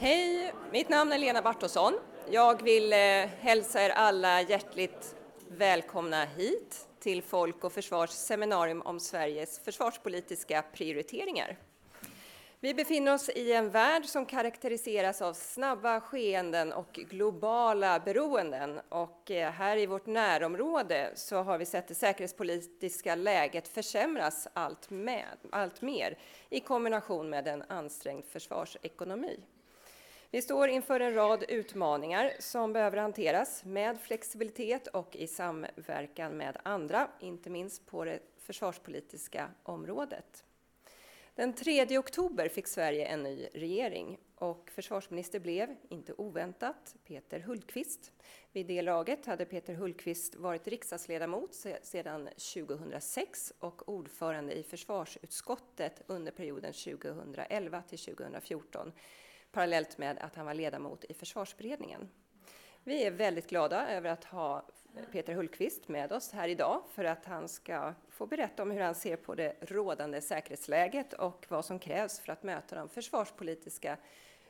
Hej, mitt namn är Lena Bartosson. Jag vill eh, hälsa er alla hjärtligt välkomna hit till Folk och Försvars seminarium om Sveriges försvarspolitiska prioriteringar. Vi befinner oss i en värld som karaktäriseras av snabba skeenden och globala beroenden. Och eh, här i vårt närområde så har vi sett det säkerhetspolitiska läget försämras allt, med, allt mer i kombination med en ansträngd försvarsekonomi. Vi står inför en rad utmaningar som behöver hanteras med flexibilitet och i samverkan med andra, inte minst på det försvarspolitiska området. Den 3 oktober fick Sverige en ny regering och försvarsminister blev, inte oväntat, Peter Hultqvist. Vid det laget hade Peter Hultqvist varit riksdagsledamot sedan 2006 och ordförande i försvarsutskottet under perioden 2011 till 2014 parallellt med att han var ledamot i försvarsberedningen. Vi är väldigt glada över att ha Peter Hultqvist med oss här idag för att han ska få berätta om hur han ser på det rådande säkerhetsläget och vad som krävs för att möta de försvarspolitiska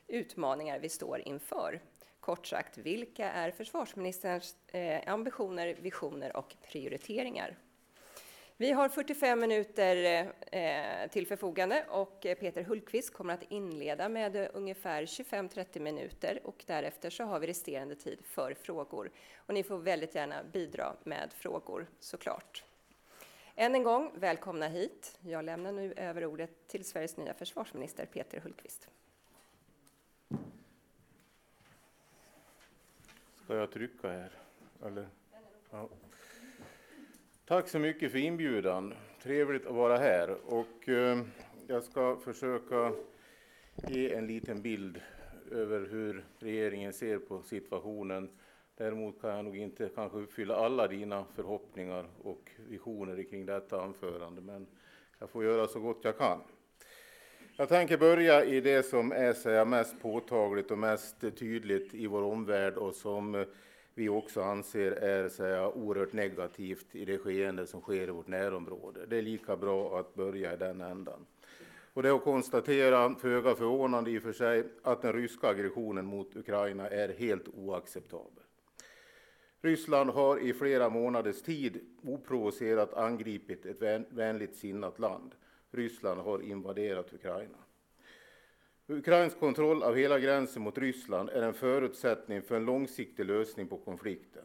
utmaningar vi står inför. Kort sagt, vilka är försvarsministerns eh, ambitioner, visioner och prioriteringar? Vi har 45 minuter eh, till förfogande och eh, Peter Hultqvist kommer att inleda med eh, ungefär 25-30 minuter och därefter så har vi resterande tid för frågor. Och ni får väldigt gärna bidra med frågor såklart. Än en gång, välkomna hit. Jag lämnar nu över ordet till Sveriges nya försvarsminister Peter Hultqvist. Ska jag trycka här? Eller? Ja. Tack så mycket för inbjudan. Trevligt att vara här. Och, eh, jag ska försöka ge en liten bild över hur regeringen ser på situationen. Däremot kan jag nog inte kanske uppfylla alla dina förhoppningar och visioner kring detta anförande, men jag får göra så gott jag kan. Jag tänker börja i det som är mest påtagligt och mest tydligt i vår omvärld och som eh, vi också anser är säga, oerhört negativt i det skeende som sker i vårt närområde. Det är lika bra att börja i den ändan. Och det är att konstatera, föga förvånande i och för sig, att den ryska aggressionen mot Ukraina är helt oacceptabel. Ryssland har i flera månaders tid oprovocerat angripit ett vänligt sinnat land. Ryssland har invaderat Ukraina. Ukrains kontroll av hela gränsen mot Ryssland är en förutsättning för en långsiktig lösning på konflikten.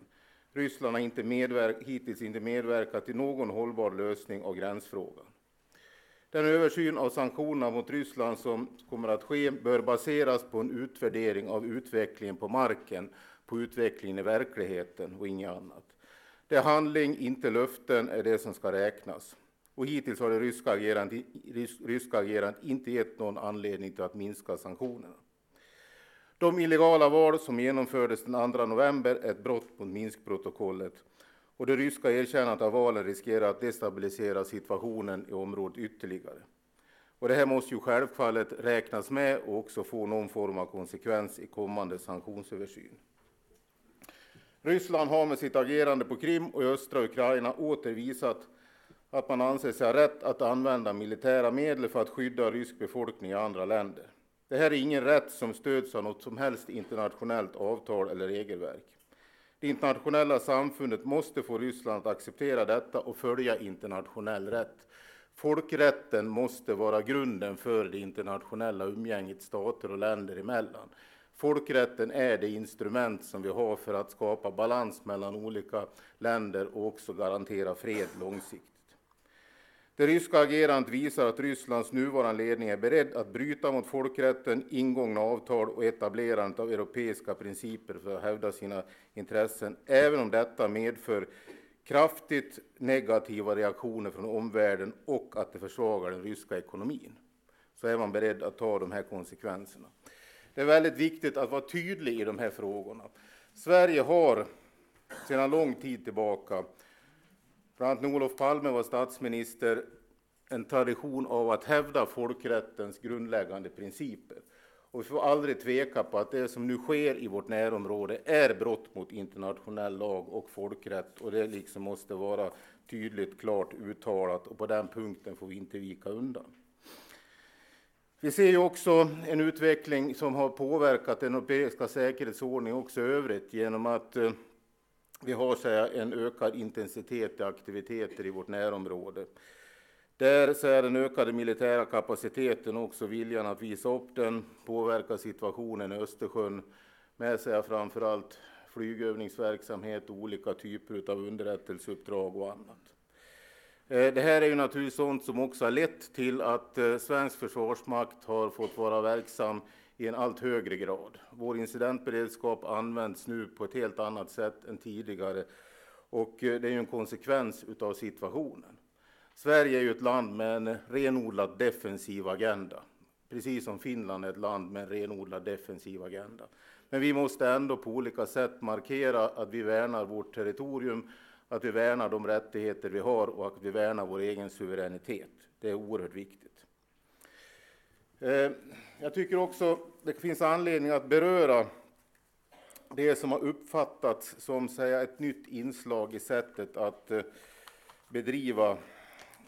Ryssland har inte medverk, hittills inte medverkat till någon hållbar lösning av gränsfrågan. Den översyn av sanktionerna mot Ryssland som kommer att ske bör baseras på en utvärdering av utvecklingen på marken, på utvecklingen i verkligheten och inget annat. Det är handling, inte löften, är det som ska räknas. Och hittills har det ryska agerandet, ryska agerandet inte gett någon anledning till att minska sanktionerna. De illegala val som genomfördes den 2 november är ett brott mot Minskprotokollet och det ryska erkännandet av valen riskerar att destabilisera situationen i området ytterligare. Och det här måste ju självfallet räknas med och också få någon form av konsekvens i kommande sanktionsöversyn. Ryssland har med sitt agerande på Krim och i östra Ukraina åter visat att man anser sig ha rätt att använda militära medel för att skydda rysk befolkning i andra länder. Det här är ingen rätt som stöds av något som helst internationellt avtal eller regelverk. Det internationella samfundet måste få Ryssland att acceptera detta och följa internationell rätt. Folkrätten måste vara grunden för det internationella umgänget stater och länder emellan. Folkrätten är det instrument som vi har för att skapa balans mellan olika länder och också garantera fred långsiktigt. Det ryska agerandet visar att Rysslands nuvarande ledning är beredd att bryta mot folkrätten, ingångna avtal och etablerandet av europeiska principer för att hävda sina intressen, även om detta medför kraftigt negativa reaktioner från omvärlden och att det försvagar den ryska ekonomin. Så är man beredd att ta de här konsekvenserna. Det är väldigt viktigt att vara tydlig i de här frågorna. Sverige har sedan lång tid tillbaka bland annat när Olof Palme var statsminister, en tradition av att hävda folkrättens grundläggande principer. Och vi får aldrig tveka på att det som nu sker i vårt närområde är brott mot internationell lag och folkrätt och det liksom måste vara tydligt, klart uttalat och på den punkten får vi inte vika undan. Vi ser också en utveckling som har påverkat den europeiska säkerhetsordningen också i övrigt genom att eh, vi har så här, en ökad intensitet i aktiviteter i vårt närområde. Där så är den ökade militära kapaciteten och också viljan att visa upp den påverkar situationen i Östersjön med sig framför allt flygövningsverksamhet och olika typer av underrättelseuppdrag och annat. Eh, det här är ju naturligtvis sånt som också har lett till att eh, svensk försvarsmakt har fått vara verksam i en allt högre grad. Vår incidentberedskap används nu på ett helt annat sätt än tidigare och eh, det är ju en konsekvens av situationen. Sverige är ju ett land med en renodlat defensiv agenda, precis som Finland är ett land med en renodlat defensiv agenda. Men vi måste ändå på olika sätt markera att vi värnar vårt territorium att vi värnar de rättigheter vi har och att vi värnar vår egen suveränitet. Det är oerhört viktigt. Eh, jag tycker också det finns anledning att beröra det som har uppfattats som säga, ett nytt inslag i sättet att eh, bedriva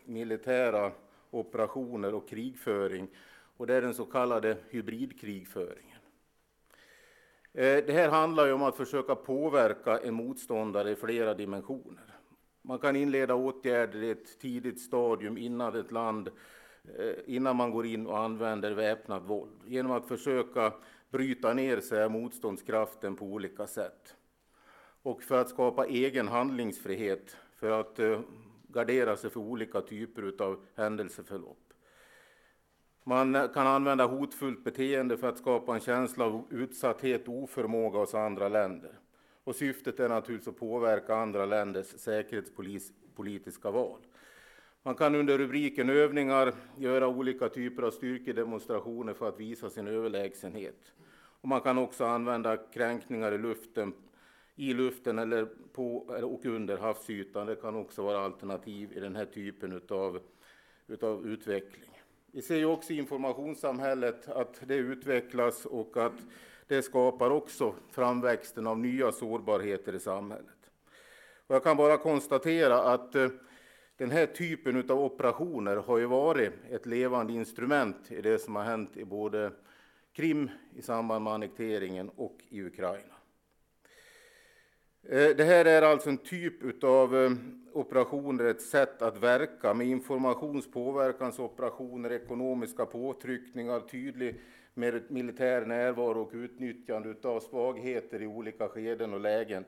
militära operationer och krigföring. Och det är den så kallade hybridkrigföringen. Eh, det här handlar ju om att försöka påverka en motståndare i flera dimensioner. Man kan inleda åtgärder i ett tidigt stadium innan ett land Eh, innan man går in och använder väpnat våld genom att försöka bryta ner sig motståndskraften på olika sätt. Och för att skapa egen handlingsfrihet för att eh, gardera sig för olika typer av händelseförlopp. Man eh, kan använda hotfullt beteende för att skapa en känsla av utsatthet och oförmåga hos andra länder. Och syftet är naturligtvis att påverka andra länders säkerhetspolitiska val. Man kan under rubriken övningar göra olika typer av styrkedemonstrationer för att visa sin överlägsenhet. Och man kan också använda kränkningar i luften, i luften eller på och under havsytan. Det kan också vara alternativ i den här typen av utav utveckling. Vi ser ju också i informationssamhället att det utvecklas och att det skapar också framväxten av nya sårbarheter i samhället. Och jag kan bara konstatera att eh, den här typen av operationer har ju varit ett levande instrument i det som har hänt i både Krim i samband med annekteringen och i Ukraina. Eh, det här är alltså en typ av eh, operationer, ett sätt att verka med informations påverkansoperationer, ekonomiska påtryckningar, tydlig militär närvaro och utnyttjande av svagheter i olika skeden och lägen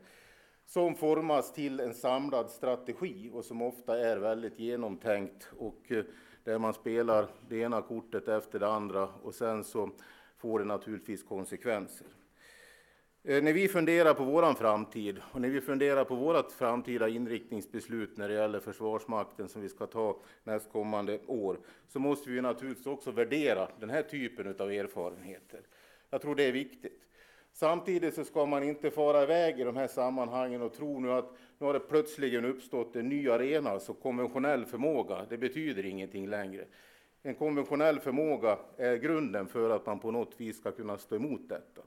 som formas till en samlad strategi och som ofta är väldigt genomtänkt och eh, där man spelar det ena kortet efter det andra och sen så får det naturligtvis konsekvenser. Eh, när vi funderar på vår framtid och när vi funderar på vårt framtida inriktningsbeslut när det gäller Försvarsmakten som vi ska ta nästkommande år så måste vi naturligtvis också värdera den här typen av erfarenheter. Jag tror det är viktigt. Samtidigt så ska man inte fara iväg i de här sammanhangen och tro nu att nu har det plötsligen uppstått en ny arena, alltså konventionell förmåga, det betyder ingenting längre. En konventionell förmåga är grunden för att man på något vis ska kunna stå emot detta.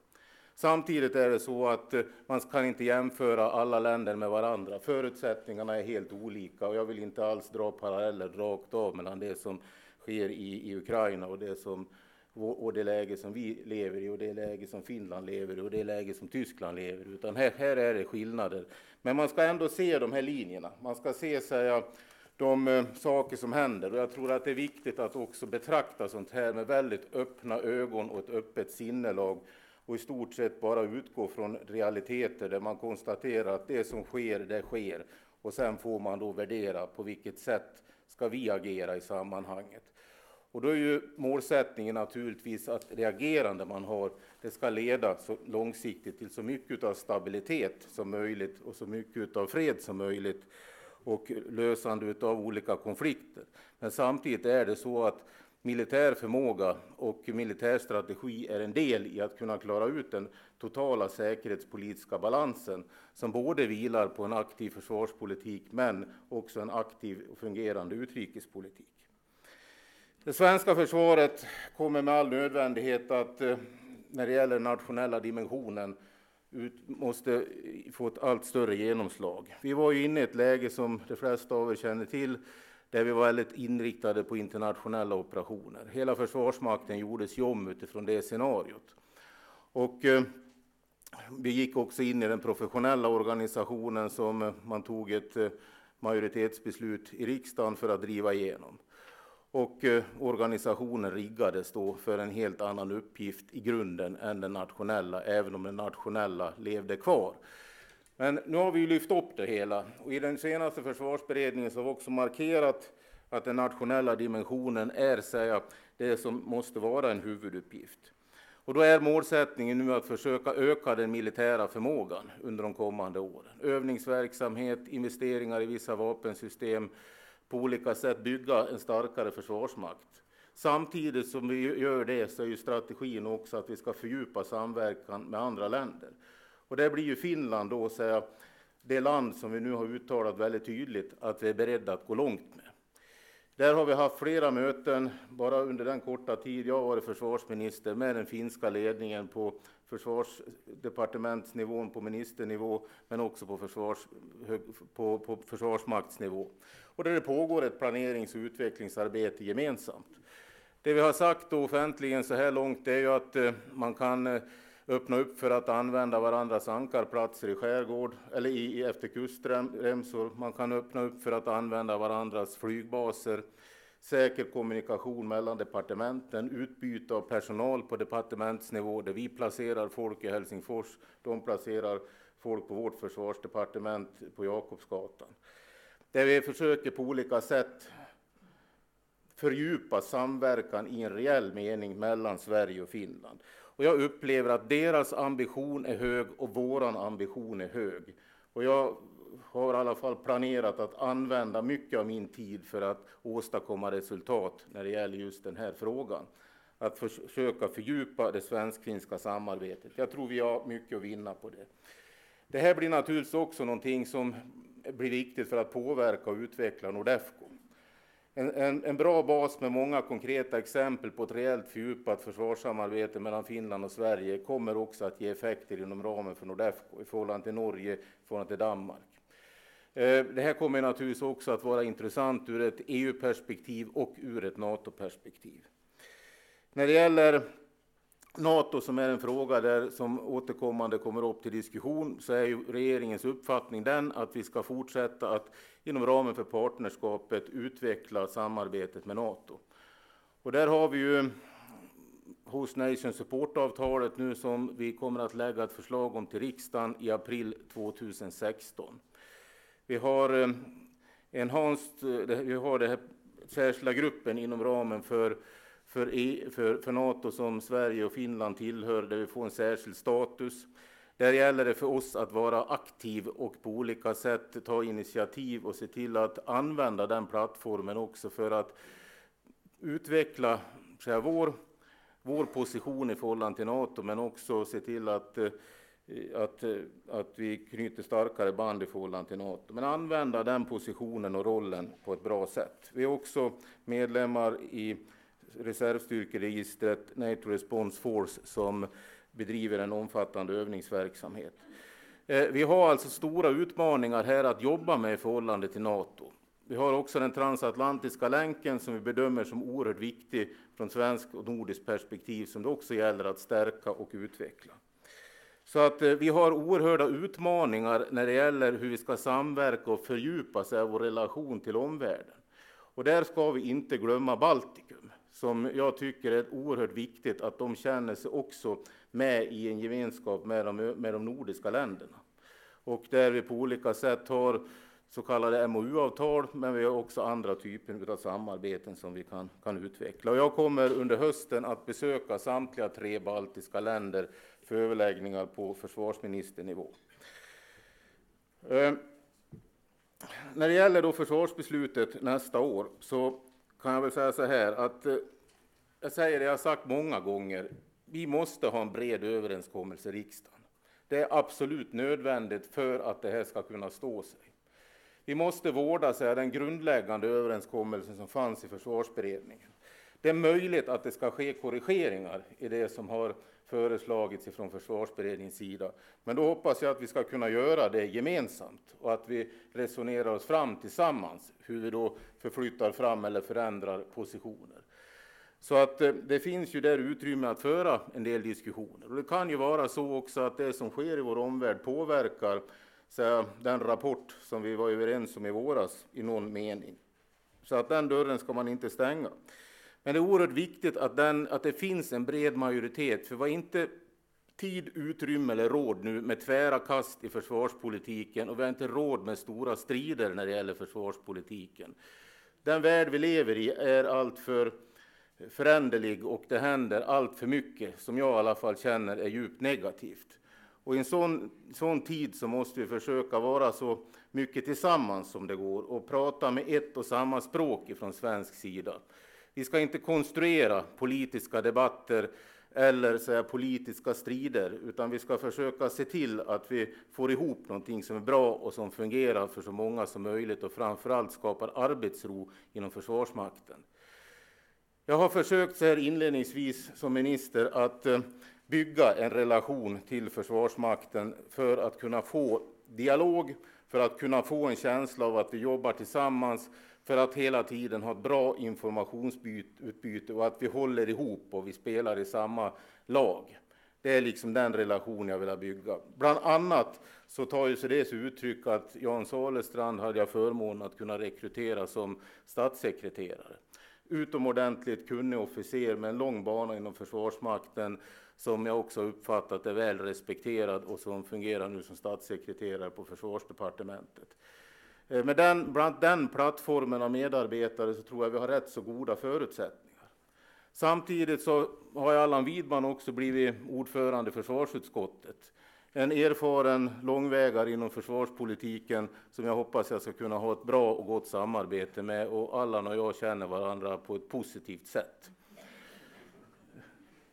Samtidigt är det så att eh, man kan inte jämföra alla länder med varandra. Förutsättningarna är helt olika och jag vill inte alls dra paralleller rakt av mellan det som sker i, i Ukraina och det, som, och det läge som vi lever i och det läge som Finland lever i och det läge som Tyskland lever i. Utan här, här är det skillnader. Men man ska ändå se de här linjerna. Man ska se säga, de eh, saker som händer. Och jag tror att det är viktigt att också betrakta sånt här med väldigt öppna ögon och ett öppet sinnelag och i stort sett bara utgå från realiteter där man konstaterar att det som sker, det sker. Och sen får man då värdera på vilket sätt ska vi agera i sammanhanget. Och då är ju målsättningen naturligtvis att det agerande man har, det ska leda så långsiktigt till så mycket av stabilitet som möjligt och så mycket av fred som möjligt och lösande av olika konflikter. Men samtidigt är det så att militär förmåga och militär strategi är en del i att kunna klara ut den totala säkerhetspolitiska balansen som både vilar på en aktiv försvarspolitik men också en aktiv och fungerande utrikespolitik. Det svenska försvaret kommer med all nödvändighet att eh, när det gäller den nationella dimensionen ut, måste få ett allt större genomslag. Vi var ju inne i ett läge som de flesta av er känner till där vi var väldigt inriktade på internationella operationer. Hela Försvarsmakten gjordes ju om utifrån det scenariot. Och eh, vi gick också in i den professionella organisationen som man tog ett eh, majoritetsbeslut i riksdagen för att driva igenom. Och eh, organisationen riggades då för en helt annan uppgift i grunden än den nationella, även om den nationella levde kvar. Men nu har vi lyft upp det hela och i den senaste försvarsberedningen så har vi också markerat att den nationella dimensionen är säga, det som måste vara en huvuduppgift. Och då är målsättningen nu att försöka öka den militära förmågan under de kommande åren. Övningsverksamhet, investeringar i vissa vapensystem, på olika sätt bygga en starkare försvarsmakt. Samtidigt som vi gör det så är ju strategin också att vi ska fördjupa samverkan med andra länder. Och det blir ju Finland då, säga, det land som vi nu har uttalat väldigt tydligt att vi är beredda att gå långt med. Där har vi haft flera möten, bara under den korta tid jag varit försvarsminister, med den finska ledningen på försvarsdepartementsnivån, på ministernivå, men också på, försvars, på, på försvarsmaktsnivå. Och där det pågår ett planerings och utvecklingsarbete gemensamt. Det vi har sagt offentligen så här långt är ju att eh, man kan eh, öppna upp för att använda varandras ankarplatser i skärgård eller i, efter kustremsor. Man kan öppna upp för att använda varandras flygbaser, säker kommunikation mellan departementen, utbyte av personal på departementsnivå där vi placerar folk i Helsingfors, de placerar folk på vårt försvarsdepartement på Jakobsgatan. Där vi försöker på olika sätt fördjupa samverkan i en reell mening mellan Sverige och Finland. Och jag upplever att deras ambition är hög och våran ambition är hög. Och jag har i alla fall planerat att använda mycket av min tid för att åstadkomma resultat när det gäller just den här frågan. Att försöka fördjupa det svensk-finska samarbetet. Jag tror vi har mycket att vinna på det. Det här blir naturligtvis också någonting som blir viktigt för att påverka och utveckla Nordefco. En, en, en, bra bas med många konkreta exempel på ett reellt fördjupat försvarssamarbete mellan Finland och Sverige kommer också att ge effekter inom ramen för Nordefco i förhållande till Norge, i förhållande till Danmark. Eh, det här kommer naturligtvis också att vara intressant ur ett EU-perspektiv och ur ett NATO-perspektiv. När det gäller Nato som är en fråga där som återkommande kommer upp till diskussion så är ju regeringens uppfattning den att vi ska fortsätta att inom ramen för partnerskapet utveckla samarbetet med Nato. Och där har vi ju Host Nation Support-avtalet nu som vi kommer att lägga ett förslag om till riksdagen i april 2016. Vi har eh, enhanced, eh, vi har den särskilda gruppen inom ramen för för, e, för, för Nato som Sverige och Finland tillhör, där vi får en särskild status. Där gäller det för oss att vara aktiv och på olika sätt ta initiativ och se till att använda den plattformen också för att utveckla säga, vår, vår position i förhållande till Nato, men också se till att, eh, Eh, att, eh, att vi knyter starkare band i förhållande till Nato. Men använda den positionen och rollen på ett bra sätt. Vi är också medlemmar i reservstyrkeregistret NATO Response Force som bedriver en omfattande övningsverksamhet. Eh, vi har alltså stora utmaningar här att jobba med i förhållande till Nato. Vi har också den transatlantiska länken som vi bedömer som oerhört viktig från svensk och nordiskt perspektiv som det också gäller att stärka och utveckla. Så att eh, vi har oerhörda utmaningar när det gäller hur vi ska samverka och fördjupa sig vår relation till omvärlden. Och där ska vi inte glömma Baltikum som jag tycker är oerhört viktigt att de känner sig också med i en gemenskap med de, med de nordiska länderna. Och där vi på olika sätt har så kallade MOU-avtal, men vi har också andra typer av samarbeten som vi kan, kan utveckla. Och jag kommer under hösten att besöka samtliga tre baltiska länder för överläggningar på försvarsministernivå. Eh, när det gäller då försvarsbeslutet nästa år så kan jag väl säga så här att eh, jag säger det jag har sagt många gånger. Vi måste ha en bred överenskommelse i riksdagen. Det är absolut nödvändigt för att det här ska kunna stå sig. Vi måste vårda säga, den grundläggande överenskommelsen som fanns i försvarsberedningen. Det är möjligt att det ska ske korrigeringar i det som har föreslagits från försvarsberedningens sida. Men då hoppas jag att vi ska kunna göra det gemensamt och att vi resonerar oss fram tillsammans hur vi då förflyttar fram eller förändrar positioner. Så att eh, det finns ju där utrymme att föra en del diskussioner. Och det kan ju vara så också att det som sker i vår omvärld påverkar så den rapport som vi var överens om i våras i någon mening. Så att den dörren ska man inte stänga. Men det är oerhört viktigt att, den, att det finns en bred majoritet, för vad inte tid, utrymme eller råd nu med tvära kast i försvarspolitiken och vi har inte råd med stora strider när det gäller försvarspolitiken. Den värld vi lever i är alltför föränderlig och det händer allt för mycket som jag i alla fall känner är djupt negativt. Och I en sån, sån tid så måste vi försöka vara så mycket tillsammans som det går och prata med ett och samma språk från svensk sida. Vi ska inte konstruera politiska debatter eller säga, politiska strider, utan vi ska försöka se till att vi får ihop någonting som är bra och som fungerar för så många som möjligt och framförallt skapar arbetsro inom Försvarsmakten. Jag har försökt så här inledningsvis som minister att eh, bygga en relation till Försvarsmakten för att kunna få dialog, för att kunna få en känsla av att vi jobbar tillsammans, för att hela tiden ha ett bra informationsutbyte och att vi håller ihop och vi spelar i samma lag. Det är liksom den relation jag vill bygga. Bland annat så tar ju sig det uttryck att Jan Salestrand hade jag förmånen att kunna rekrytera som statssekreterare. Utomordentligt kunnig officer med en lång bana inom Försvarsmakten som jag också uppfattat är väl respekterad och som fungerar nu som statssekreterare på Försvarsdepartementet. Eh, med den, bland den plattformen av medarbetare så tror jag vi har rätt så goda förutsättningar. Samtidigt så har Allan Widman också blivit ordförande i försvarsutskottet. En erfaren långvägare inom försvarspolitiken som jag hoppas jag ska kunna ha ett bra och gott samarbete med och Allan och jag känner varandra på ett positivt sätt.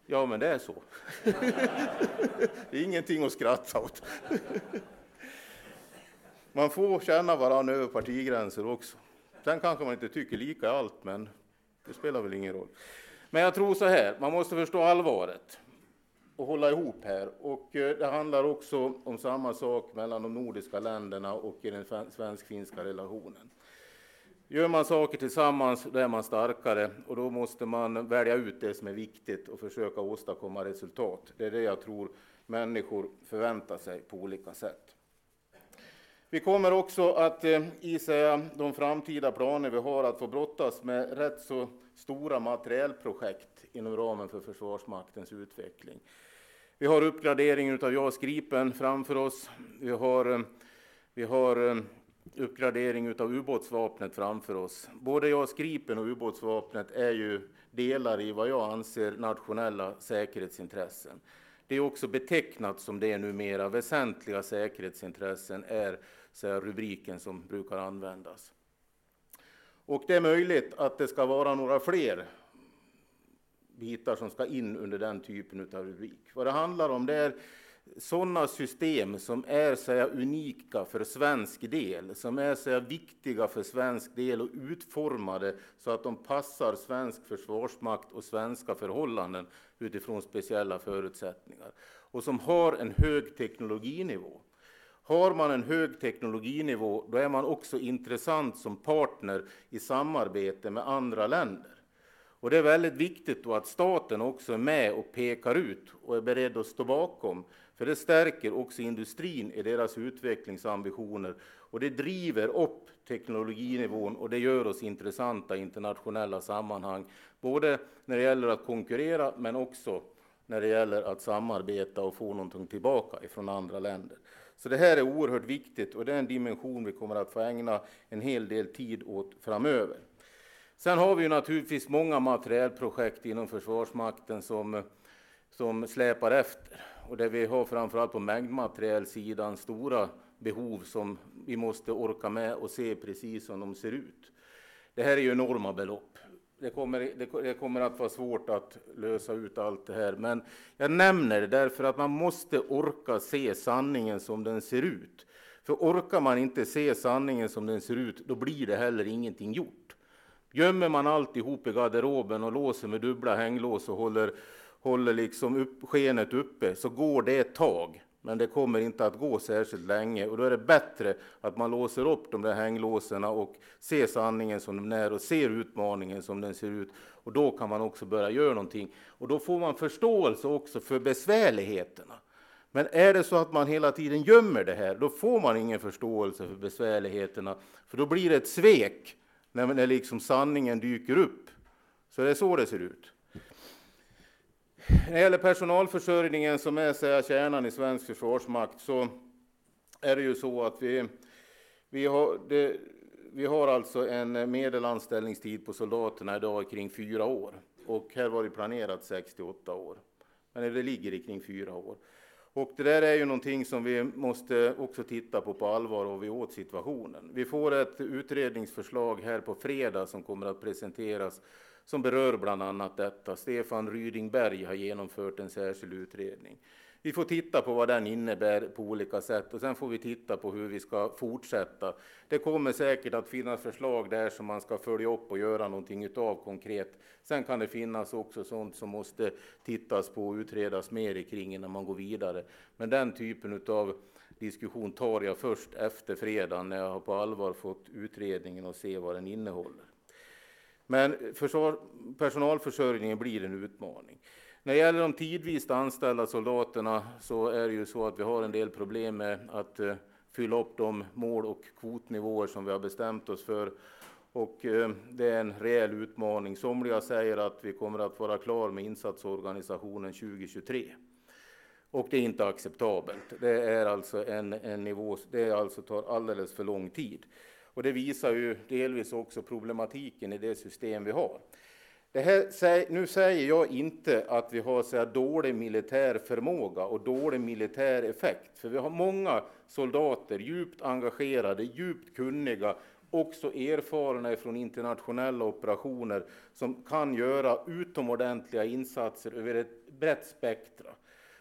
Ja, men det är så. det är ingenting att skratta åt. Man får känna varandra över partigränser också. Sen kanske man inte tycker lika i allt, men det spelar väl ingen roll. Men jag tror så här, man måste förstå allvaret och hålla ihop här. Och eh, det handlar också om samma sak mellan de nordiska länderna och i den svensk-finska relationen. Gör man saker tillsammans, då är man starkare och då måste man välja ut det som är viktigt och försöka åstadkomma resultat. Det är det jag tror människor förväntar sig på olika sätt. Vi kommer också att eh, i de framtida planer vi har att få brottas med rätt så stora materielprojekt inom ramen för Försvarsmaktens utveckling. Vi har uppgraderingen av JAS Gripen framför oss. Vi har, eh, vi har eh, uppgradering av ubåtsvapnet framför oss. Både JAS Gripen och ubåtsvapnet är ju delar i vad jag anser nationella säkerhetsintressen. Det är också betecknat som det numera. Väsentliga säkerhetsintressen är rubriken som brukar användas. Och det är möjligt att det ska vara några fler bitar som ska in under den typen av rubrik. Vad det handlar om det är sådana system som är säga, unika för svensk del, som är säga, viktiga för svensk del och utformade så att de passar svensk försvarsmakt och svenska förhållanden utifrån speciella förutsättningar och som har en hög teknologinivå. Har man en hög teknologinivå, då är man också intressant som partner i samarbete med andra länder. Och det är väldigt viktigt då att staten också är med och pekar ut och är beredd att stå bakom för det stärker också industrin i deras utvecklingsambitioner och det driver upp teknologinivån och det gör oss intressanta i internationella sammanhang. Både när det gäller att konkurrera men också när det gäller att samarbeta och få någonting tillbaka ifrån andra länder. Så det här är oerhört viktigt och det är en dimension vi kommer att få ägna en hel del tid åt framöver. Sen har vi naturligtvis många materielprojekt inom Försvarsmakten som, som släpar efter och där vi har framförallt på mängdmaterielsidan stora behov som vi måste orka med och se precis som de ser ut. Det här är ju enorma belopp. Det kommer, det, det kommer att vara svårt att lösa ut allt det här, men jag nämner det därför att man måste orka se sanningen som den ser ut. För orkar man inte se sanningen som den ser ut, då blir det heller ingenting gjort. Gömmer man alltihop i garderoben och låser med dubbla hänglås och håller, håller liksom upp, skenet uppe så går det ett tag. Men det kommer inte att gå särskilt länge och då är det bättre att man låser upp de där hänglåsen och ser sanningen som den är och ser utmaningen som den ser ut. Och då kan man också börja göra någonting och då får man förståelse också för besvärligheterna. Men är det så att man hela tiden gömmer det här, då får man ingen förståelse för besvärligheterna, för då blir det ett svek när, när liksom sanningen dyker upp. Så det är så det ser ut. När det gäller personalförsörjningen som är säga, kärnan i svensk försvarsmakt så är det ju så att vi, vi, har, det, vi har alltså en medelanställningstid på soldaterna idag kring fyra år och här var det planerat 68 år. Men det ligger kring fyra år. Och det där är ju någonting som vi måste också titta på på allvar och vi åt situationen. Vi får ett utredningsförslag här på fredag som kommer att presenteras som berör bland annat detta. Stefan Rydingberg har genomfört en särskild utredning. Vi får titta på vad den innebär på olika sätt och sen får vi titta på hur vi ska fortsätta. Det kommer säkert att finnas förslag där som man ska följa upp och göra någonting utav konkret. Sen kan det finnas också sånt som måste tittas på och utredas mer kring innan man går vidare. Men den typen av diskussion tar jag först efter fredag när jag har på allvar fått utredningen och se vad den innehåller. Men personalförsörjningen blir en utmaning. När det gäller de tidvis anställda soldaterna så är det ju så att vi har en del problem med att eh, fylla upp de mål och kvotnivåer som vi har bestämt oss för. Och eh, det är en rejäl utmaning. Somliga säger att vi kommer att vara klar med insatsorganisationen 2023. Och det är inte acceptabelt. Det är alltså en, en nivå, det alltså tar alldeles för lång tid. Och det visar ju delvis också problematiken i det system vi har. Det här, nu säger jag inte att vi har så här, dålig militär förmåga och dålig militär effekt, för vi har många soldater, djupt engagerade, djupt kunniga, också erfarna från internationella operationer, som kan göra utomordentliga insatser över ett brett spektra.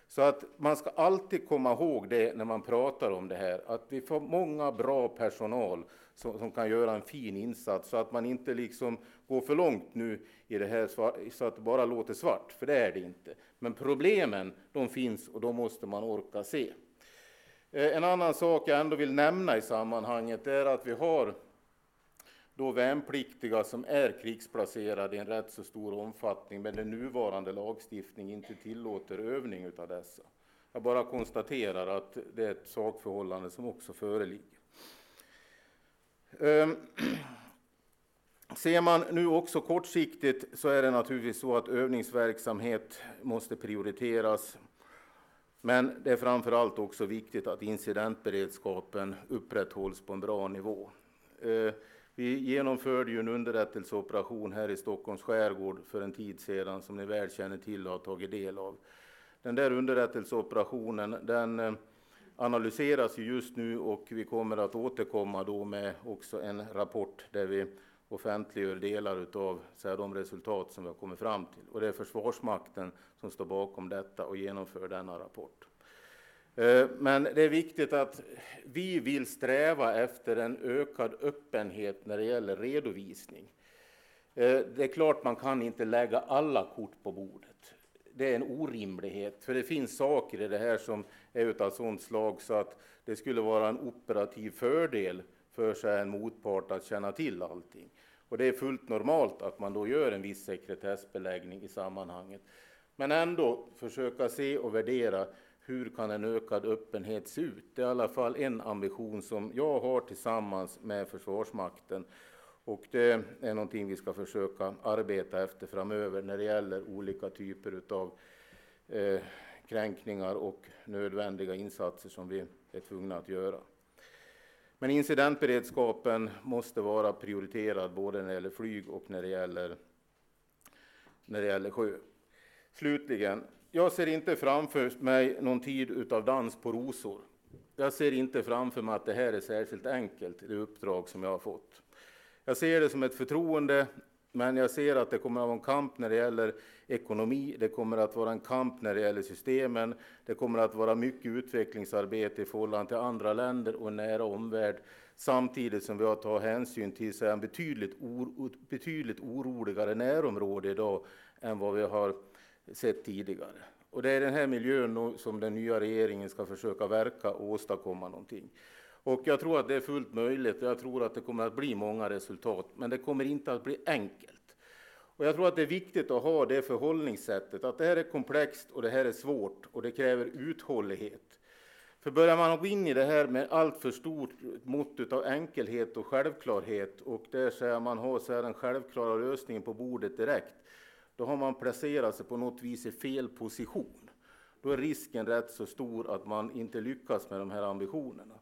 Så att man ska alltid komma ihåg det när man pratar om det här, att vi får många bra personal som, som, kan göra en fin insats så att man inte liksom går för långt nu i det här så att det bara låter svart, för det är det inte. Men problemen, de finns och de måste man orka se. Eh, en annan sak jag ändå vill nämna i sammanhanget är att vi har då värnpliktiga som är krigsplacerade i en rätt så stor omfattning, men den nuvarande lagstiftning inte tillåter övning av dessa. Jag bara konstaterar att det är ett sakförhållande som också föreligger. Ehm, ser man nu också kortsiktigt så är det naturligtvis så att övningsverksamhet måste prioriteras. Men det är framför allt också viktigt att incidentberedskapen upprätthålls på en bra nivå. Ehm, vi genomförde ju en underrättelseoperation här i Stockholms skärgård för en tid sedan som ni väl känner till och har tagit del av. Den där underrättelseoperationen den eh, analyseras ju just nu och vi kommer att återkomma då med också en rapport där vi offentliggör delar av de resultat som vi har kommit fram till. Och det är Försvarsmakten som står bakom detta och genomför denna rapport. Eh, men det är viktigt att vi vill sträva efter en ökad öppenhet när det gäller redovisning. Eh, det är klart man kan inte lägga alla kort på bordet. Det är en orimlighet, för det finns saker i det här som är av sådant slag så att det skulle vara en operativ fördel för sig en motpart att känna till allting. Och det är fullt normalt att man då gör en viss sekretessbeläggning i sammanhanget. Men ändå försöka se och värdera hur kan en ökad öppenhet se ut? Det är i alla fall en ambition som jag har tillsammans med Försvarsmakten. Och det är någonting vi ska försöka arbeta efter framöver när det gäller olika typer av eh, kränkningar och nödvändiga insatser som vi är tvungna att göra. Men incidentberedskapen måste vara prioriterad både när det gäller flyg och när det gäller, när det gäller sjö. Slutligen, jag ser inte framför mig någon tid av dans på rosor. Jag ser inte framför mig att det här är särskilt enkelt, det uppdrag som jag har fått. Jag ser det som ett förtroende Men jag ser att det kommer att vara en kamp när det gäller ekonomi. Det kommer att vara en kamp när det gäller systemen. Det kommer att vara mycket utvecklingsarbete i förhållande till andra länder och nära omvärld. Samtidigt som vi har att ta hänsyn till en betydligt, or, betydligt oroligare närområde idag än vad vi har sett tidigare. Och det är den här miljön som den nya regeringen ska försöka verka och åstadkomma någonting. Och jag tror att det är fullt möjligt och jag tror att det kommer att bli många resultat, men det kommer inte att bli enkelt. Och jag tror att det är viktigt att ha det förhållningssättet att det här är komplext och det här är svårt och det kräver uthållighet. För börjar man gå in i det här med allt för stort mått av enkelhet och självklarhet och där säger man har så här den självklara lösningen på bordet direkt, då har man placerat sig på något vis i fel position. Då är risken rätt så stor att man inte lyckas med de här ambitionerna.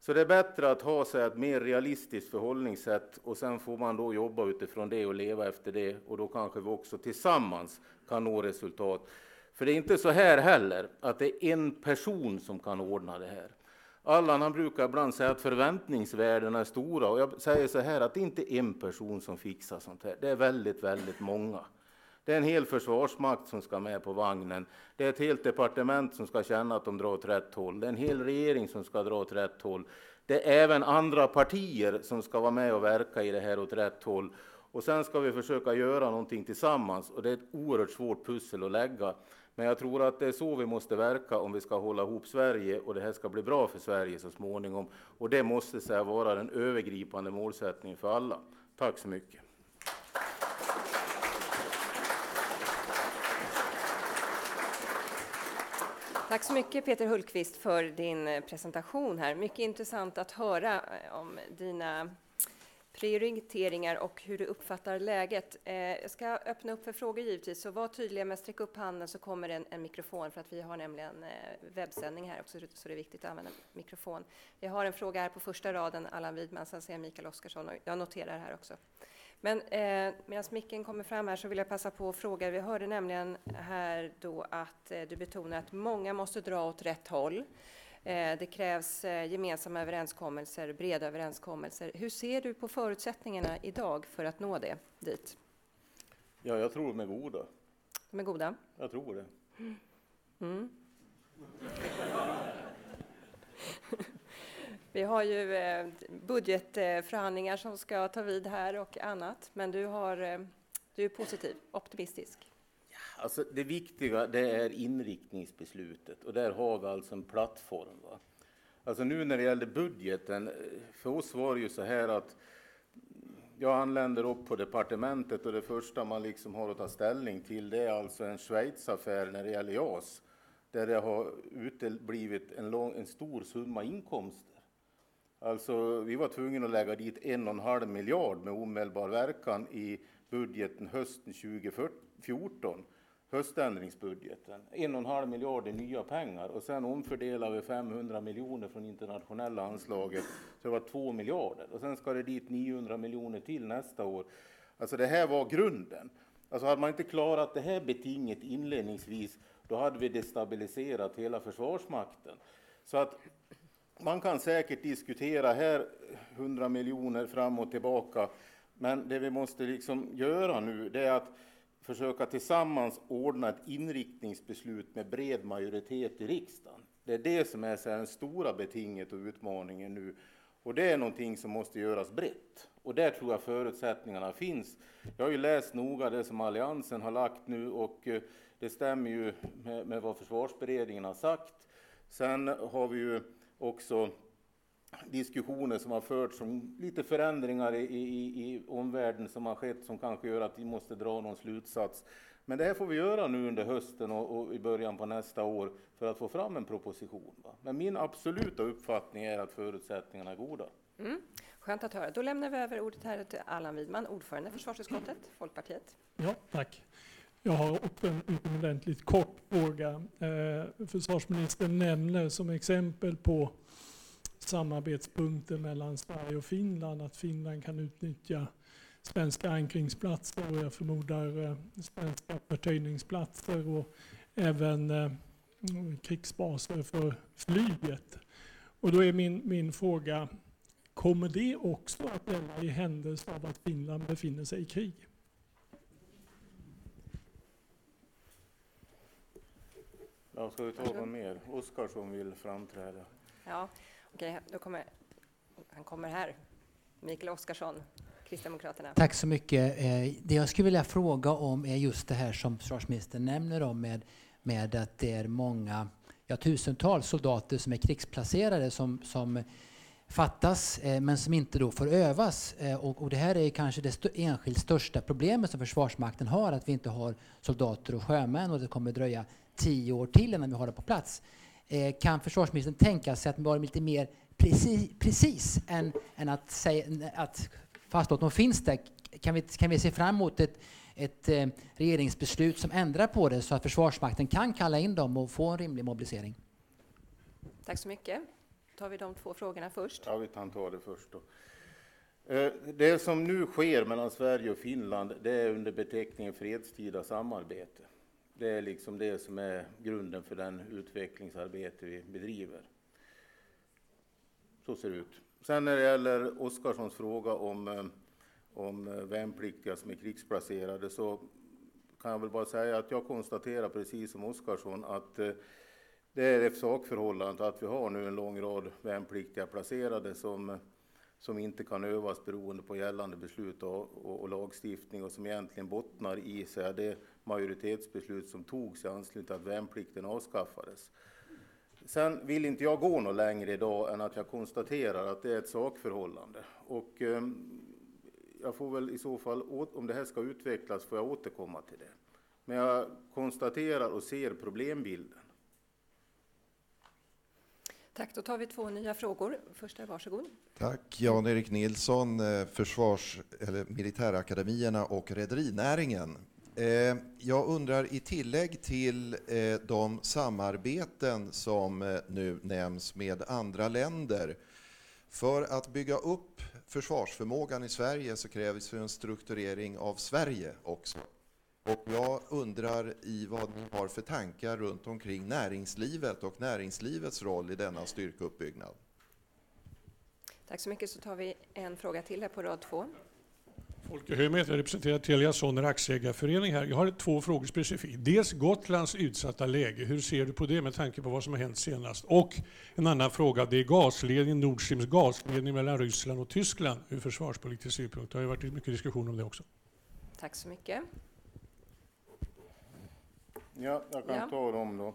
Så det är bättre att ha sig ett mer realistiskt förhållningssätt och sen får man då jobba utifrån det och leva efter det och då kanske vi också tillsammans kan nå resultat. För det är inte så här heller att det är en person som kan ordna det här. Allan han brukar ibland säga att förväntningsvärdena är stora och jag säger så här att det är inte en person som fixar sånt här. Det är väldigt, väldigt många. Det är en hel försvarsmakt som ska med på vagnen. Det är ett helt departement som ska känna att de drar åt rätt håll. Det är en hel regering som ska dra åt rätt håll. Det är även andra partier som ska vara med och verka i det här åt rätt håll. Och sen ska vi försöka göra någonting tillsammans och det är ett oerhört svårt pussel att lägga. Men jag tror att det är så vi måste verka om vi ska hålla ihop Sverige och det här ska bli bra för Sverige så småningom. Och det måste säga vara den övergripande målsättningen för alla. Tack så mycket. Tack så mycket Peter Hultqvist för din eh, presentation här. Mycket intressant att höra eh, om dina prioriteringar och hur du uppfattar läget. Eh, jag ska öppna upp för frågor givetvis, så var tydliga med sträck upp handen så kommer en, en mikrofon för att vi har nämligen eh, webbsändning här också, så det är viktigt att använda mikrofon. Vi har en fråga här på första raden, Allan Widman, sen ser jag Mikael Oskarsson och jag noterar här också. Men eh, medan micken kommer fram här så vill jag passa på att fråga. Vi hörde nämligen här då att eh, du betonar att många måste dra åt rätt håll. Eh, det krävs eh, gemensamma överenskommelser, breda överenskommelser. Hur ser du på förutsättningarna idag för att nå det dit? Ja, jag tror de är goda. De är goda? Jag tror det. Mm. Vi har ju eh, budgetförhandlingar som ska ta vid här och annat, men du, har, eh, du är positiv, optimistisk. Alltså det viktiga det är inriktningsbeslutet och där har vi alltså en plattform. Va? Alltså nu när det gäller budgeten, eh, för oss var det ju så här att jag anländer upp på departementet och det första man liksom har att ta ställning till det är alltså en Schweizaffär när det gäller JAS där det har uteblivit en, lång, en stor summa inkomster. Alltså, vi var tvungna att lägga dit en och en halv miljard med omedelbar verkan i budgeten hösten 2014, höständringsbudgeten. En och en halv miljard i nya pengar och sen omfördelar vi 500 miljoner från internationella anslaget så det var två miljarder och sen ska det dit 900 miljoner till nästa år. Alltså det här var grunden. Alltså hade man inte klarat det här betinget inledningsvis, då hade vi destabiliserat hela försvarsmakten. Så att man kan säkert diskutera här 100 miljoner fram och tillbaka, men det vi måste liksom göra nu det är att försöka tillsammans ordna ett inriktningsbeslut med bred majoritet i riksdagen. Det är det som är så här, den stora betinget och utmaningen nu. Och det är någonting som måste göras brett. Och där tror jag förutsättningarna finns. Jag har ju läst noga det som Alliansen har lagt nu och eh, det stämmer ju med, med vad försvarsberedningen har sagt. Sen har vi ju också diskussioner som har förts om lite förändringar i, i, i omvärlden som har skett som kanske gör att vi måste dra någon slutsats. Men det här får vi göra nu under hösten och, och i början på nästa år för att få fram en proposition. Va? Men min absoluta uppfattning är att förutsättningarna är goda. Mm. Skönt att höra. Då lämnar vi över ordet här till Allan Widman, ordförande i försvarsutskottet, Folkpartiet. Ja, tack. Jag har också en utomordentligt kort fråga. Eh, försvarsministern nämner som exempel på samarbetspunkter mellan Sverige och Finland att Finland kan utnyttja svenska ankringsplatser och jag förmodar eh, svenska förtöjningsplatser och även eh, krigsbaser för flyget. Och då är min, min fråga, kommer det också att gälla i händelse av att Finland befinner sig i krig? Ja, ska vi ta någon mer? Oskar som vill framträda. Ja, okej, okay, då kommer han kommer här. Mikael Oskarsson, Kristdemokraterna. Tack så mycket. Eh, det jag skulle vilja fråga om är just det här som försvarsministern nämner om med, med att det är många, ja tusentals soldater som är krigsplacerade som, som fattas eh, men som inte då får övas. Eh, och, och det här är kanske det st enskilt största problemet som Försvarsmakten har, att vi inte har soldater och sjömän och det kommer dröja tio år till innan vi har det på plats. Kan försvarsministern tänka sig att vara lite mer precis, precis än, än att, säga, att fastslå att de finns där. Kan vi, kan vi se fram emot ett, ett eh, regeringsbeslut som ändrar på det så att Försvarsmakten kan kalla in dem och få en rimlig mobilisering? Tack så mycket. Tar vi de två frågorna först. Ja, vi kan ta det först då. Eh, det som nu sker mellan Sverige och Finland det är under beteckningen fredstida samarbete. Det är liksom det som är grunden för den utvecklingsarbete vi bedriver. Så ser det ut. Sen när det gäller Oskarssons fråga om, eh, om eh, värnpliktiga som är krigsplacerade så kan jag väl bara säga att jag konstaterar precis som Oskarsson att eh, det är ett sakförhållande att vi har nu en lång rad värnpliktiga placerade som, som inte kan övas beroende på gällande beslut och, och, och lagstiftning och som egentligen bottnar i så här, det majoritetsbeslut som togs i anslutning till att värnplikten avskaffades. Sen vill inte jag gå något längre idag än att jag konstaterar att det är ett sakförhållande. Och eh, jag får väl i så fall, om det här ska utvecklas, får jag återkomma till det. Men jag konstaterar och ser problembilden. Tack, då tar vi två nya frågor. Första, varsågod. Tack, Jan-Erik Nilsson, eh, försvars eller militärakademierna och rederinäringen. Eh, jag undrar i tillägg till eh, de samarbeten som eh, nu nämns med andra länder. För att bygga upp försvarsförmågan i Sverige så krävs en strukturering av Sverige också. Och jag undrar i vad ni har för tankar runt omkring näringslivet och näringslivets roll i denna styrkeuppbyggnad. Tack så mycket. Så tar vi en fråga till här på rad två. Folke Hömet, jag representerar Telia Sonera aktieägarförening här. Jag har två frågor specifikt. Dels Gotlands utsatta läge. Hur ser du på det med tanke på vad som har hänt senast? Och en annan fråga, det är gasledningen, Nord Streams gasledning mellan Ryssland och Tyskland ur försvarspolitisk synpunkt. Det har ju varit mycket diskussion om det också. Tack så mycket. Ja, jag kan ja. ta dem då.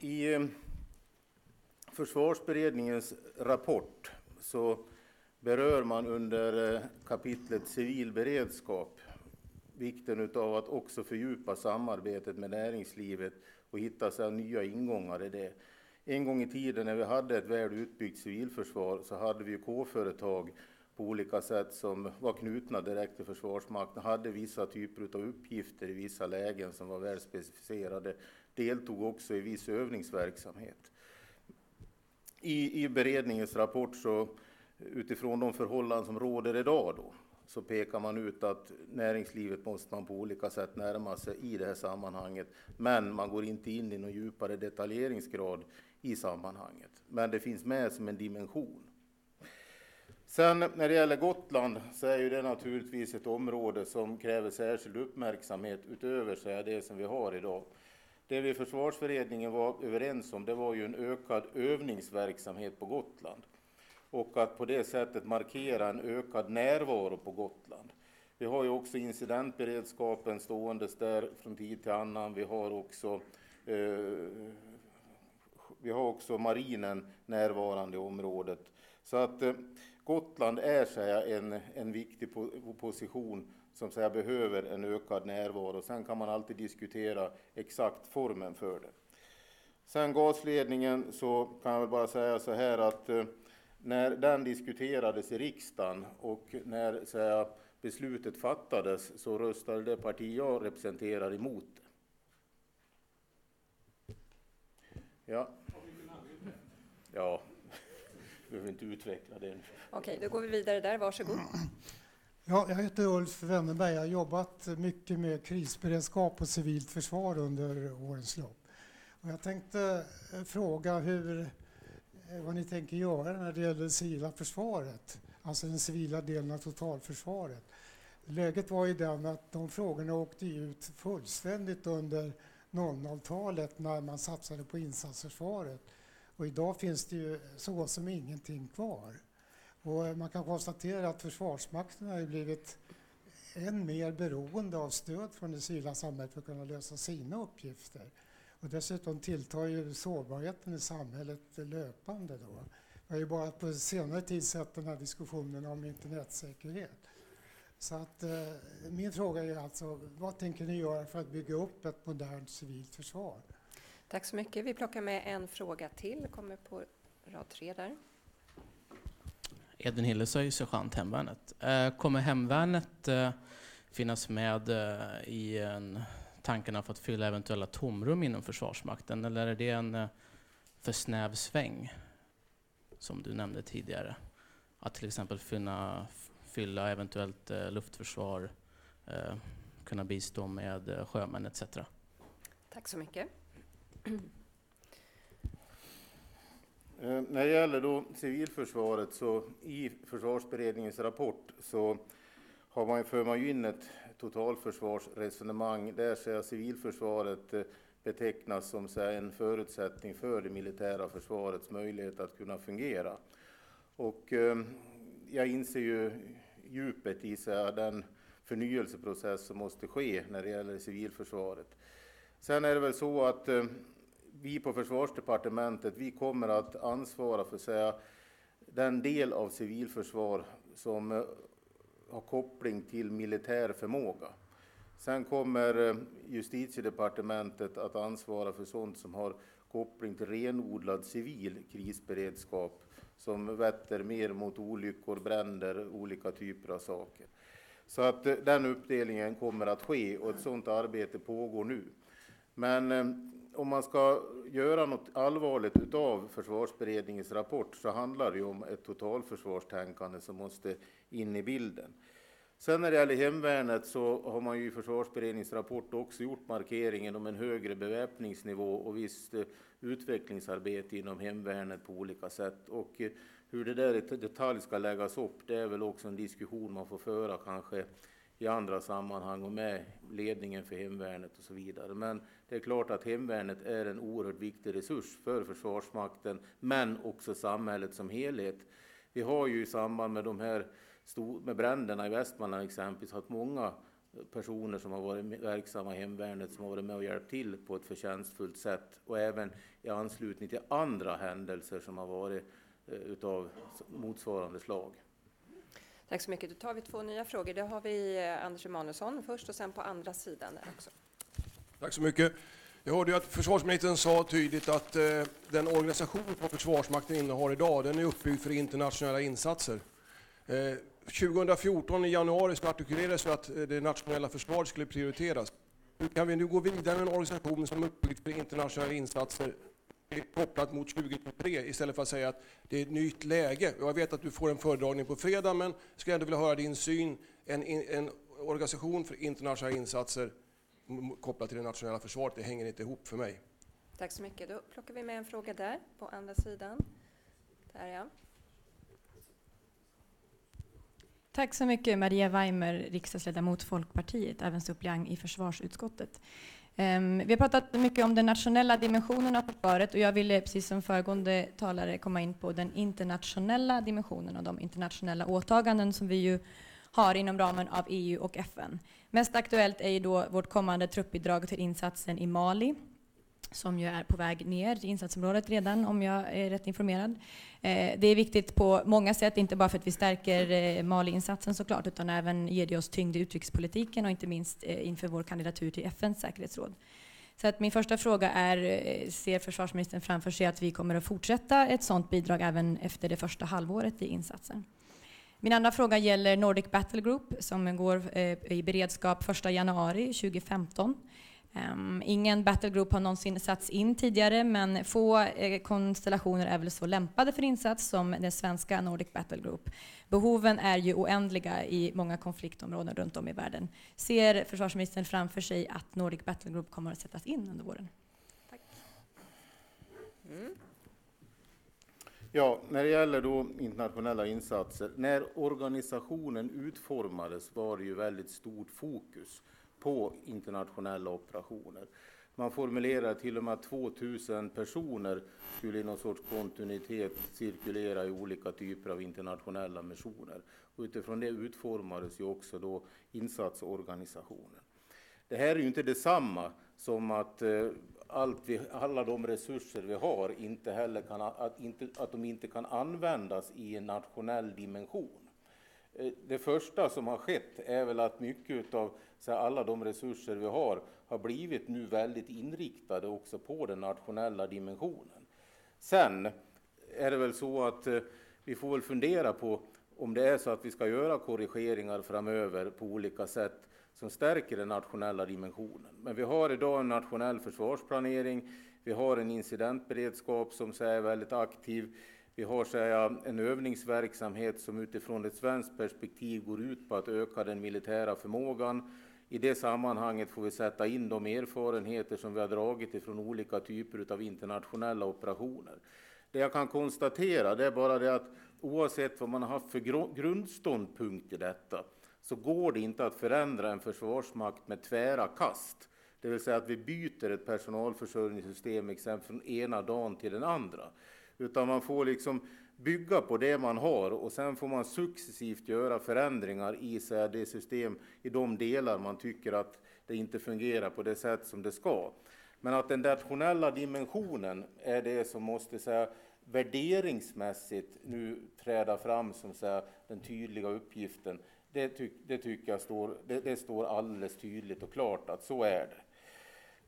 I eh, försvarsberedningens rapport så berör man under eh, kapitlet civil beredskap vikten av att också fördjupa samarbetet med näringslivet och hitta så nya ingångar i det. En gång i tiden när vi hade ett väl utbyggt civilförsvar så hade vi K-företag på olika sätt som var knutna direkt till Försvarsmakten, hade vissa typer av uppgifter i vissa lägen som var väl specificerade, deltog också i viss övningsverksamhet. I, i beredningens rapport så utifrån de förhållanden som råder idag då, så pekar man ut att näringslivet måste man på olika sätt närma sig i det här sammanhanget. Men man går inte in i någon djupare detaljeringsgrad i sammanhanget. Men det finns med som en dimension. Sen när det gäller Gotland så är ju det naturligtvis ett område som kräver särskild uppmärksamhet utöver så här, det som vi har idag. Det vi i försvarsföreningen var överens om det var ju en ökad övningsverksamhet på Gotland och att på det sättet markera en ökad närvaro på Gotland. Vi har ju också incidentberedskapen ståendes där från tid till annan. Vi har också, eh, vi har också marinen närvarande i området. Så att eh, Gotland är så en, en viktig po position som så behöver en ökad närvaro. Sen kan man alltid diskutera exakt formen för det. Sen gasledningen så kan jag väl bara säga så här att eh, när den diskuterades i riksdagen och när säga, beslutet fattades så röstade det parti jag representerar emot det. Ja. Ja, vi behöver inte utveckla det. Okej, då går vi vidare där. Varsågod. Ja, jag heter Ulf Wennerberg. Jag har jobbat mycket med krisberedskap och civilt försvar under årens lopp. Och jag tänkte eh, fråga hur Eh, vad ni tänker göra när det gäller det civila försvaret, alltså den civila delen av totalförsvaret. Läget var ju den att de frågorna åkte ut fullständigt under 00-talet när man satsade på insatsförsvaret. Och idag finns det ju så gott som ingenting kvar. Och eh, man kan konstatera att Försvarsmakten har blivit än mer beroende av stöd från det civila samhället för att kunna lösa sina uppgifter. Och dessutom tilltar ju sårbarheten i samhället löpande. Då. Vi har ju bara på senare tid sett den här diskussionen om internetsäkerhet. Så att, eh, min fråga är alltså, vad tänker ni göra för att bygga upp ett modernt civilt försvar? Tack så mycket. Vi plockar med en fråga till, kommer på rad tre där. Edvin Hillesöj, sergeant Hemvärnet. Eh, kommer Hemvärnet eh, finnas med eh, i en tankarna för att fylla eventuella tomrum inom Försvarsmakten eller är det en för snäv sväng som du nämnde tidigare? Att till exempel fylla, fylla eventuellt luftförsvar, kunna bistå med sjömän etc. Tack så mycket. Eh, när det gäller då civilförsvaret så i försvarsberedningens rapport så har man, för man ju in ett totalförsvarsresonemang där så civilförsvaret eh, betecknas som så en förutsättning för det militära försvarets möjlighet att kunna fungera. Och eh, jag inser ju djupet i så den förnyelseprocess som måste ske när det gäller civilförsvaret. Sen är det väl så att eh, vi på Försvarsdepartementet vi kommer att ansvara för säga, den del av civilförsvar som eh, har koppling till militär förmåga. Sen kommer eh, Justitiedepartementet att ansvara för sånt som har koppling till renodlad civil krisberedskap som vetter mer mot olyckor, bränder, olika typer av saker. Så att eh, den uppdelningen kommer att ske och ett sådant arbete pågår nu. Men eh, om man ska göra något allvarligt av försvarsberedningens rapport så handlar det om ett totalförsvarstänkande som måste in i bilden. Sen när det gäller hemvärnet så har man ju i försvarsberedningens rapport också gjort markeringen om en högre beväpningsnivå och visst eh, utvecklingsarbete inom hemvärnet på olika sätt. Och eh, hur det där i detalj ska läggas upp, det är väl också en diskussion man får föra kanske i andra sammanhang och med ledningen för hemvärnet och så vidare. Men det är klart att hemvärnet är en oerhört viktig resurs för Försvarsmakten, men också samhället som helhet. Vi har ju i samband med de här med bränderna i Västmanland exempelvis haft många personer som har varit verksamma i hemvärnet som har varit med och hjälpt till på ett förtjänstfullt sätt och även i anslutning till andra händelser som har varit eh, utav motsvarande slag. Tack så mycket. Då tar vi två nya frågor. Det har vi eh, Anders Emanuelsson först och sen på andra sidan där också. Tack så mycket. Jag hörde att försvarsministern sa tydligt att eh, den organisation som Försvarsmakten innehar idag, den är uppbyggd för internationella insatser. Eh, 2014 i januari så artikulerades att eh, det nationella försvaret skulle prioriteras. Hur kan vi nu gå vidare med en organisation som är uppbyggd för internationella insatser kopplat mot 2023 istället för att säga att det är ett nytt läge. Jag vet att du får en föredragning på fredag, men jag skulle ändå vilja höra din syn. En, en organisation för internationella insatser kopplat till det nationella försvaret, det hänger inte ihop för mig. Tack så mycket. Då plockar vi med en fråga där, på andra sidan. Där ja. Tack så mycket Maria Weimer, riksdagsledamot Folkpartiet, även suppleant i försvarsutskottet. Um, vi har pratat mycket om den nationella dimensionen av försvaret och jag ville precis som föregående talare komma in på den internationella dimensionen och de internationella åtaganden som vi ju har inom ramen av EU och FN. Mest aktuellt är ju då vårt kommande truppbidrag till insatsen i Mali som ju är på väg ner i insatsområdet redan, om jag är rätt informerad. Eh, det är viktigt på många sätt, inte bara för att vi stärker eh, Mali-insatsen såklart, utan även ger det oss tyngd i utrikespolitiken och inte minst eh, inför vår kandidatur till FNs säkerhetsråd. Så att min första fråga är, eh, ser försvarsministern framför sig att vi kommer att fortsätta ett sådant bidrag även efter det första halvåret i insatsen? Min andra fråga gäller Nordic Battle Group som går eh, i beredskap 1 januari 2015. Um, ingen battlegroup har någonsin satts in tidigare, men få eh, konstellationer är väl så lämpade för insats som den svenska Nordic Battlegroup. Behoven är ju oändliga i många konfliktområden runt om i världen. Ser försvarsministern framför sig att Nordic Battlegroup kommer att sättas in under våren? Tack. Mm. Ja, när det gäller då internationella insatser, när organisationen utformades var det ju väldigt stort fokus på internationella operationer. Man formulerar till och med att 2000 personer skulle i någon sorts kontinuitet cirkulera i olika typer av internationella missioner. Och utifrån det utformades ju också då insatsorganisationen. Det här är ju inte detsamma som att eh, allt vi, alla de resurser vi har inte heller kan, att, inte, att de inte kan användas i en nationell dimension. Eh, det första som har skett är väl att mycket av alla de resurser vi har har blivit nu väldigt inriktade också på den nationella dimensionen. Sen är det väl så att eh, vi får väl fundera på om det är så att vi ska göra korrigeringar framöver på olika sätt som stärker den nationella dimensionen. Men vi har idag en nationell försvarsplanering. Vi har en incidentberedskap som är väldigt aktiv. Vi har säga, en övningsverksamhet som utifrån ett svenskt perspektiv går ut på att öka den militära förmågan. I det sammanhanget får vi sätta in de erfarenheter som vi har dragit ifrån olika typer av internationella operationer. Det jag kan konstatera det är bara det att oavsett vad man har haft för grundståndpunkt i detta så går det inte att förändra en försvarsmakt med tvära kast. Det vill säga att vi byter ett personalförsörjningssystem exempel från ena dagen till den andra. Utan man får liksom bygga på det man har och sen får man successivt göra förändringar i så det system i de delar man tycker att det inte fungerar på det sätt som det ska. Men att den nationella dimensionen är det som måste säga, värderingsmässigt nu träda fram som säga, den tydliga uppgiften. Det, ty det tycker jag står, det, det, står alldeles tydligt och klart att så är det.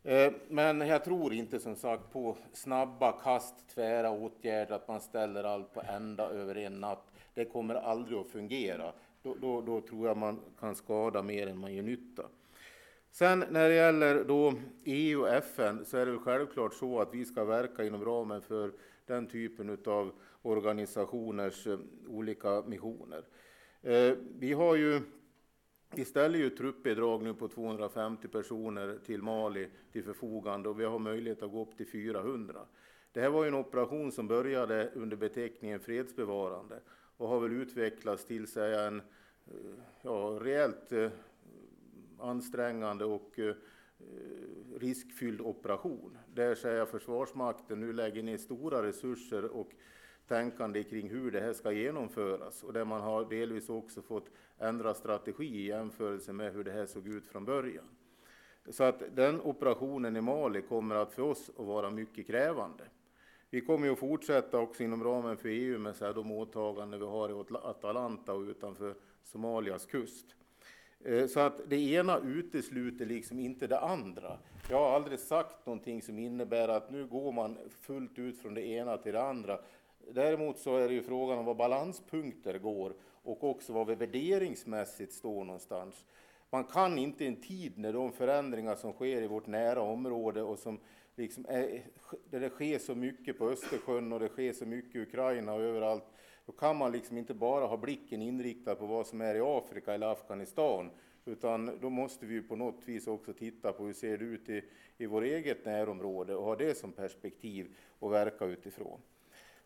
Eh, men jag tror inte som sagt på snabba kast, tvära åtgärder, att man ställer allt på ända över en natt. Det kommer aldrig att fungera. Då, då, då tror jag man kan skada mer än man gör nytta. Sen när det gäller då EU och FN så är det självklart så att vi ska verka inom ramen för den typen av organisationers eh, olika missioner. Eh, vi har ju vi ställer ju truppbidrag nu på 250 personer till Mali till förfogande och vi har möjlighet att gå upp till 400. Det här var ju en operation som började under beteckningen fredsbevarande och har väl utvecklats till säga en eh, ja, rejält eh, ansträngande och eh, riskfylld operation. Där säger Försvarsmakten nu lägger ner stora resurser och tänkande kring hur det här ska genomföras och där man har delvis också fått ändra strategi i jämförelse med hur det här såg ut från början. Så att den operationen i Mali kommer att för oss att vara mycket krävande. Vi kommer att fortsätta också inom ramen för EU med så de åtaganden vi har i Atalanta och utanför Somalias kust. Eh, så att det ena utesluter liksom inte det andra. Jag har aldrig sagt någonting som innebär att nu går man fullt ut från det ena till det andra. Däremot så är det ju frågan om var balanspunkter går och också var vi värderingsmässigt står någonstans. Man kan inte i en tid när de förändringar som sker i vårt nära område och som liksom är, där det sker så mycket på Östersjön och det sker så mycket i Ukraina och överallt, då kan man liksom inte bara ha blicken inriktad på vad som är i Afrika eller Afghanistan, utan då måste vi på något vis också titta på hur ser det ut i, i vårt eget närområde och ha det som perspektiv och verka utifrån.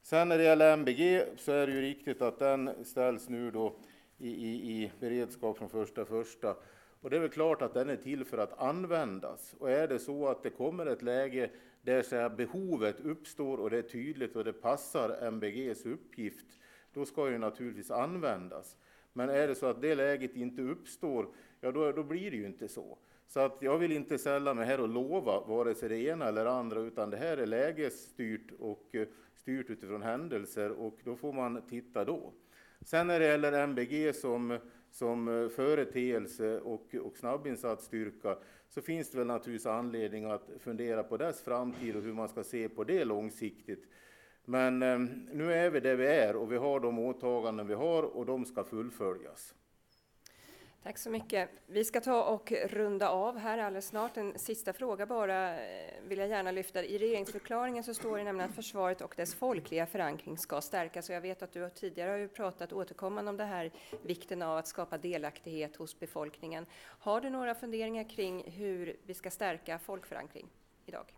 Sen när det gäller MBG så är det ju riktigt att den ställs nu då i, i, i beredskap från första första. Och det är väl klart att den är till för att användas. Och är det så att det kommer ett läge där så här, behovet uppstår och det är tydligt och det passar MBGs uppgift, då ska det naturligtvis användas. Men är det så att det läget inte uppstår, ja då, då blir det ju inte så. Så att jag vill inte sälla mig här och lova vare sig det ena eller det andra, utan det här är lägesstyrt och eh, styrt utifrån händelser och då får man titta då. Sen när det gäller MBG som, som eh, företeelse och, och snabbinsatsstyrka så finns det väl naturligtvis anledning att fundera på dess framtid och hur man ska se på det långsiktigt. Men eh, nu är vi där vi är och vi har de åtaganden vi har och de ska fullföljas. Tack så mycket. Vi ska ta och runda av här alldeles snart. En sista fråga bara eh, vill jag gärna lyfta. I regeringsförklaringen så står det nämligen att försvaret och dess folkliga förankring ska stärkas. Och jag vet att du tidigare har ju pratat återkommande om det här vikten av att skapa delaktighet hos befolkningen. Har du några funderingar kring hur vi ska stärka folkförankring idag?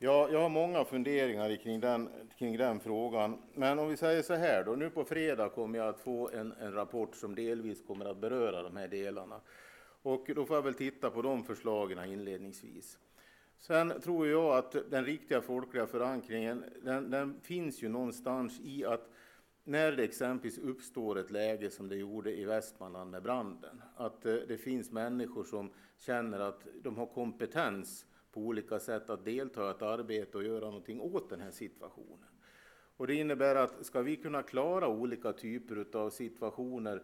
Ja, jag har många funderingar kring den, kring den frågan. Men om vi säger så här då, nu på fredag kommer jag att få en, en rapport som delvis kommer att beröra de här delarna. Och då får jag väl titta på de förslagen inledningsvis. Sen tror jag att den riktiga folkliga förankringen, den, den finns ju någonstans i att när det exempelvis uppstår ett läge som det gjorde i Västmanland med branden, att eh, det finns människor som känner att de har kompetens på olika sätt att delta i ett arbete och göra någonting åt den här situationen. Och det innebär att ska vi kunna klara olika typer av situationer,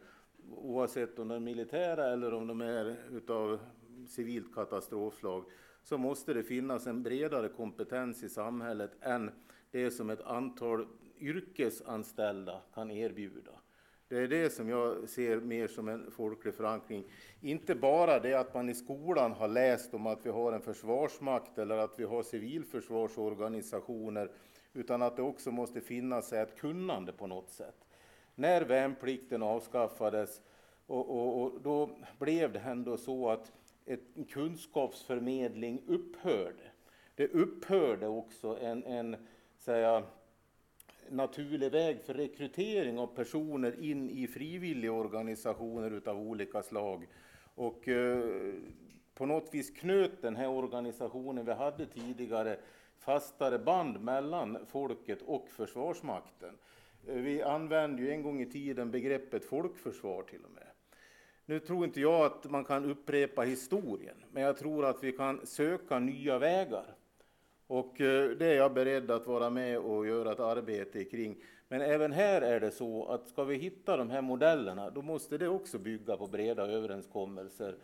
oavsett om de är militära eller om de är utav civilt katastrofslag, så måste det finnas en bredare kompetens i samhället än det som ett antal yrkesanställda kan erbjuda. Det är det som jag ser mer som en folklig förankring. Inte bara det att man i skolan har läst om att vi har en försvarsmakt eller att vi har civilförsvarsorganisationer, utan att det också måste finnas ett kunnande på något sätt. När värnplikten avskaffades, och, och, och då blev det ändå så att en kunskapsförmedling upphörde. Det upphörde också en, en säga, naturlig väg för rekrytering av personer in i frivilligorganisationer av olika slag. Och eh, på något vis knöt den här organisationen vi hade tidigare fastare band mellan folket och Försvarsmakten. Eh, vi använde ju en gång i tiden begreppet folkförsvar till och med. Nu tror inte jag att man kan upprepa historien, men jag tror att vi kan söka nya vägar. Och eh, det är jag beredd att vara med och göra ett arbete kring. Men även här är det så att ska vi hitta de här modellerna, då måste det också bygga på breda överenskommelser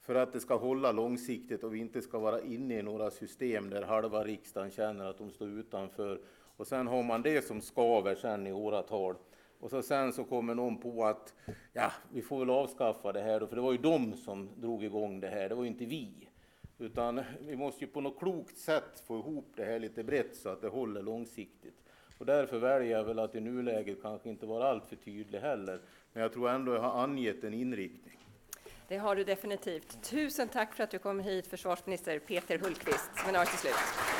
för att det ska hålla långsiktigt och vi inte ska vara inne i några system där halva riksdagen känner att de står utanför. Och sen har man det som skaver sen i åratal. Och så sen så kommer någon på att ja, vi får väl avskaffa det här då, för det var ju de som drog igång det här, det var ju inte vi. Utan vi måste ju på något klokt sätt få ihop det här lite brett så att det håller långsiktigt. Och därför väljer jag väl att i nuläget kanske inte vara alltför tydlig heller. Men jag tror ändå jag har angett en inriktning. Det har du definitivt. Tusen tack för att du kom hit, försvarsminister Peter Hultqvist. Seminariet är slut.